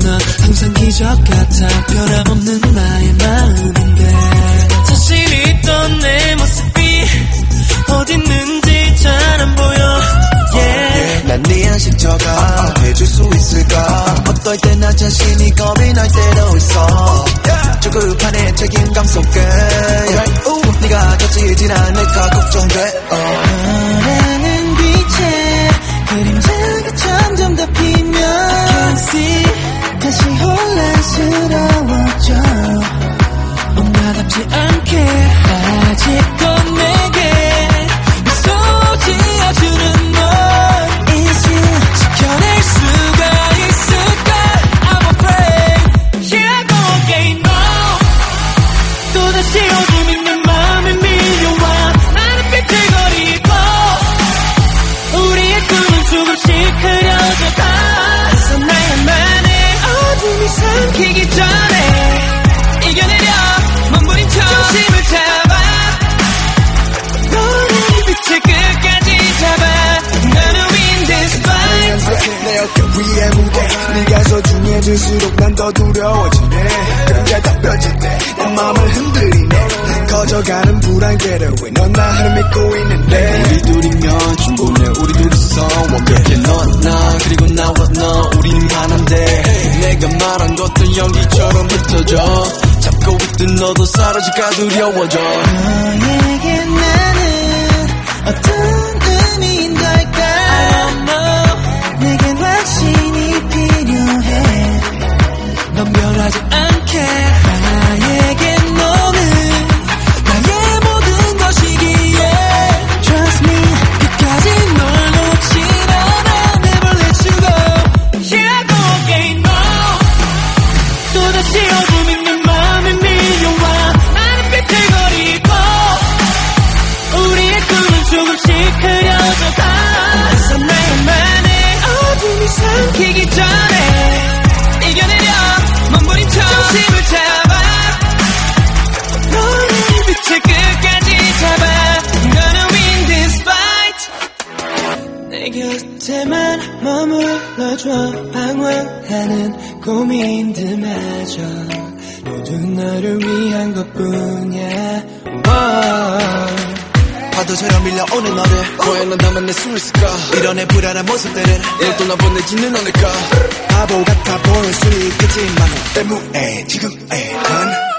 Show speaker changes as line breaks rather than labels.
이적 같아. 변함없는 나의 마음인데. 자신 있던 내 모습이 어딨는지 잘 안 보여. Yeah.
난네 안식처가 해줄 수 있을까? 어떨 때 나 자신이 겁이 날 때도 있어. 조급한 내 책임감 속에. 우, 네가 겹치진 않을까 걱정돼
어둠 있는 마음에 밀려와 나는 비틀거리고 우리의 꿈은 조금씩 흐려져가 그래서 나야만의 어둠이 삼키기 전에 이겨내려. 몸부림쳐 중심을 잡아. 너는 빛을 끝까지 잡아. 나는 fight.
내 어깨 위에 무게 네가 소중해질수록 난 더 두려워지 커져가는 불안개를 왜넌 나를 믿고 있는데.
우리 둘이면 충분해. 우리 둘이서 완벽해. 너나 그리고 나와 너. 우리는 하나인데. 내가 말한 것들 연기처럼 흩어져. 잡고 있던 너도 사라질까 두려워져.
너에게 나는 어떤 의미인 걸까? I don't know. 내겐 확신이 필요해. 넌 변하지 조금씩 흐려져 가 그래서 나만의 어둠이 삼키기 전에 이겨내려. 몸부림쳐 중심을 잡아. 너의 빛을 끝까지 잡아. 너는 win this fight 내 곁에만 머물러줘. 방황하는 고민들마저. 모두 너를 위한 것뿐이야. wow.
파도처럼 밀려오는 너를.
과연 넌 나만 내수 있을까?
이런 내 불안한 모습들은
널 떠나보내지는 않을까.
바보 같아 보일 수 있겠지만 때문에 지금의 난